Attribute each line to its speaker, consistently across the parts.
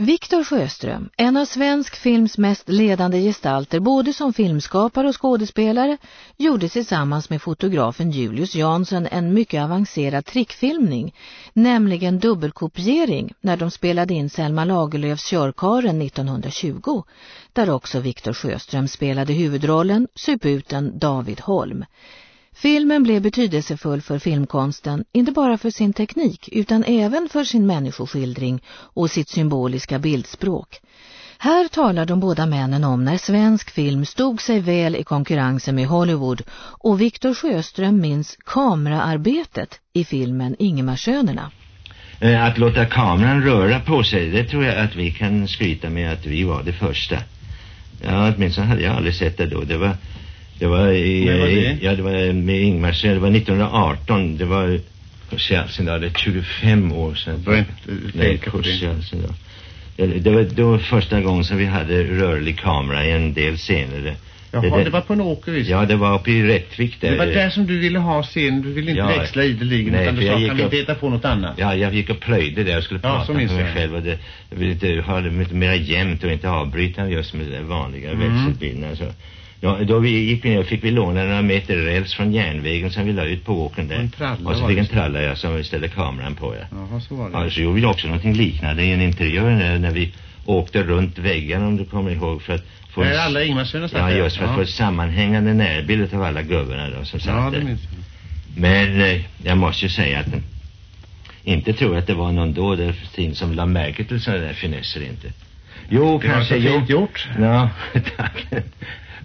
Speaker 1: Viktor Sjöström, en av svensk films mest ledande gestalter både som filmskapare och skådespelare, gjorde tillsammans med fotografen Julius Jansson en mycket avancerad trickfilmning, nämligen dubbelkopiering när de spelade in Selma Lagerlöfs Körkaren 1920, där också Viktor Sjöström spelade huvudrollen, suputen David Holm. Filmen blev betydelsefull för filmkonsten, inte bara för sin teknik utan även för sin människoskildring och sitt symboliska bildspråk. Här talar de båda männen om när svensk film stod sig väl i konkurrensen med Hollywood och Viktor Sjöström minns kameraarbetet i filmen Ingemarsönerna.
Speaker 2: Eh, att låta kameran röra på sig, det tror jag att vi kan skryta med att vi var det första. Ja, åtminstone hade jag aldrig sett det då. Det var det var, i,
Speaker 3: var det?
Speaker 2: ja, det var med Ingmar det var 1918, det var Chelsea då, det är 25 år sedan.
Speaker 3: Bör inte tänka på det.
Speaker 2: Då. Ja, Det var då första gången som vi hade rörlig kamera i en del scener.
Speaker 3: Jaha, det, var på en åker visst.
Speaker 2: Ja, det var uppe i Rättvik där.
Speaker 3: Det var där som du ville ha scen, du ville inte
Speaker 2: Ja.
Speaker 3: växla ideligen
Speaker 2: Nej,
Speaker 3: utan du sa kan vi inte hitta på något annat?
Speaker 2: Ja, jag gick och plöjde där och skulle
Speaker 3: Ja,
Speaker 2: prata
Speaker 3: minns
Speaker 2: mig själv. Och det, jag ville inte ha det lite mer jämnt och inte avbryta just med det vanliga
Speaker 3: Mm.
Speaker 2: växelbilderna. Så. Ja, då vi gick ner fick vi låna några meter räls från järnvägen som vi la ut på åkern där.
Speaker 3: Tralla
Speaker 2: och så fick
Speaker 3: det
Speaker 2: en
Speaker 3: så.
Speaker 2: tralla ja, som vi ställde kameran på ja.
Speaker 3: Jaha, så var det.
Speaker 2: Ja, så gjorde vi också någonting liknande i en interiör när, när vi åkte runt väggarna om du kommer ihåg för att få
Speaker 3: är alla Ingmarsöner satt
Speaker 2: Ja, just för att
Speaker 3: Ja.
Speaker 2: få ett sammanhängande närbild av alla gubbarna då som satt
Speaker 3: Ja, det
Speaker 2: där.
Speaker 3: minns jag.
Speaker 2: Men eh, jag måste ju säga att inte tror att det var någon då där som la märke till sådana där finesser inte. Jo,
Speaker 3: Det var
Speaker 2: kanske
Speaker 3: så
Speaker 2: jo.
Speaker 3: fint gjort.
Speaker 2: Ja, tack.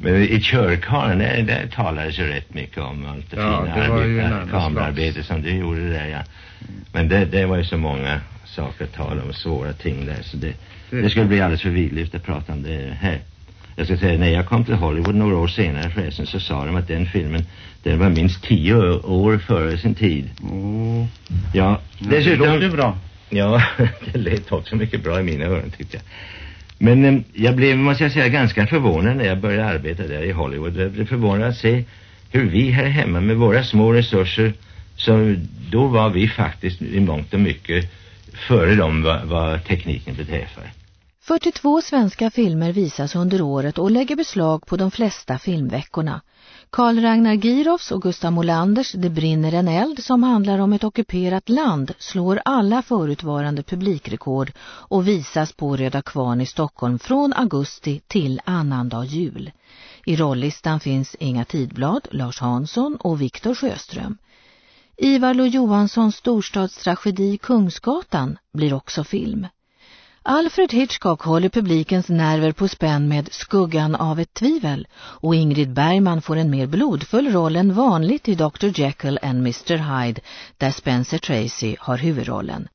Speaker 2: Men i körkaren, där, där talades ju rätt mycket om allt det
Speaker 3: Ja,
Speaker 2: fina
Speaker 3: det var
Speaker 2: arbete, kamerarbete som du gjorde där, ja. Men det, det var ju så många saker att tala om, svåra ting där, så det,
Speaker 3: Det-
Speaker 2: skulle bli alldeles för vidlyft att prata om det här. Jag ska säga, när jag kom till Hollywood några år senare förresten så sa de att den filmen, den var minst tio år före sin tid.
Speaker 3: Åh,
Speaker 2: Ja,
Speaker 3: ja, det låter bra.
Speaker 2: Ja, det lät också mycket bra i mina öron tyckte jag. Men eh, jag blev, måste jag säga, ganska förvånad när jag började arbeta där i Hollywood. Jag blev förvånad att se hur vi här hemma med våra små resurser, så då var vi faktiskt i mångt och mycket före dem vad, vad tekniken beträffar.
Speaker 1: 42 svenska filmer visas under året och lägger beslag på de flesta filmveckorna. Karl Ragnar Girovs och Gustav Molanders Det brinner en eld som handlar om ett ockuperat land slår alla förutvarande publikrekord och visas på Röda Kvarn i Stockholm från augusti till annandag jul. I rolllistan finns Inga Tidblad, Lars Hansson och Viktor Sjöström. Ivar Lo Johanssons storstadstragedi Kungsgatan blir också film. Alfred Hitchcock håller publikens nerver på spänn med Skuggan av ett tvivel och Ingrid Bergman får en mer blodfull roll än vanligt i Dr. Jekyll and Mr. Hyde där Spencer Tracy har huvudrollen.